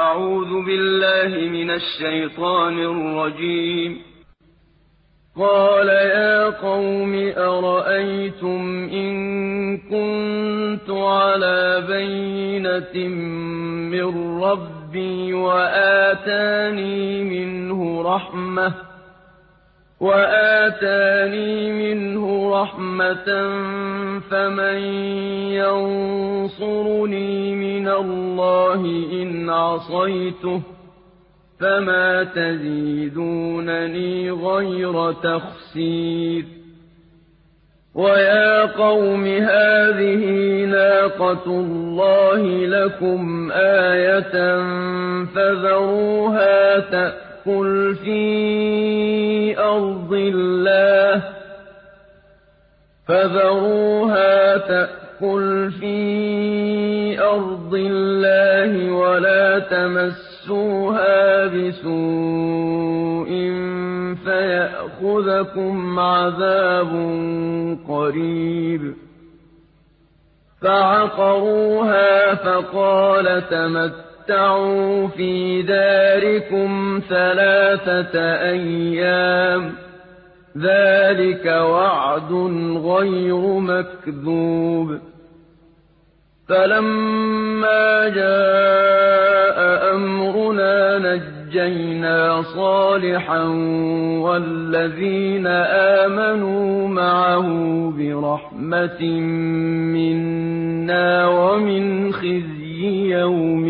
أعوذ بالله من الشيطان الرجيم. قال يا قوم أرأيتم إن كنت على بينة من ربي وآتاني منه رحمة وآتاني منه رحمة فمن ينصرني من الله إن عصيته فما تزيدونني غير تخسير ويا قوم هذه ناقة الله لكم آية فذروها تأكل في أرض الله فذروها تأكل في أرض الله ولا تمسوها بسوء فيأخذكم عذاب قريب فعقروها فقال تمتعوا في داركم ثلاثة أيام ذلك وعد غير مكذوب. فلما جاء أمرنا نجينا صالحا والذين آمنوا معه برحمة منا ومن خزي يومئذ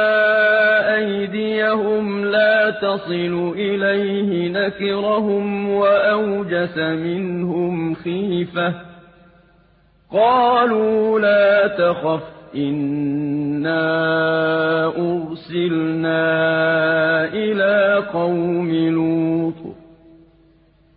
تصل إليه نكرهم وأوجس منهم خيفة. قالوا لا تخف إنا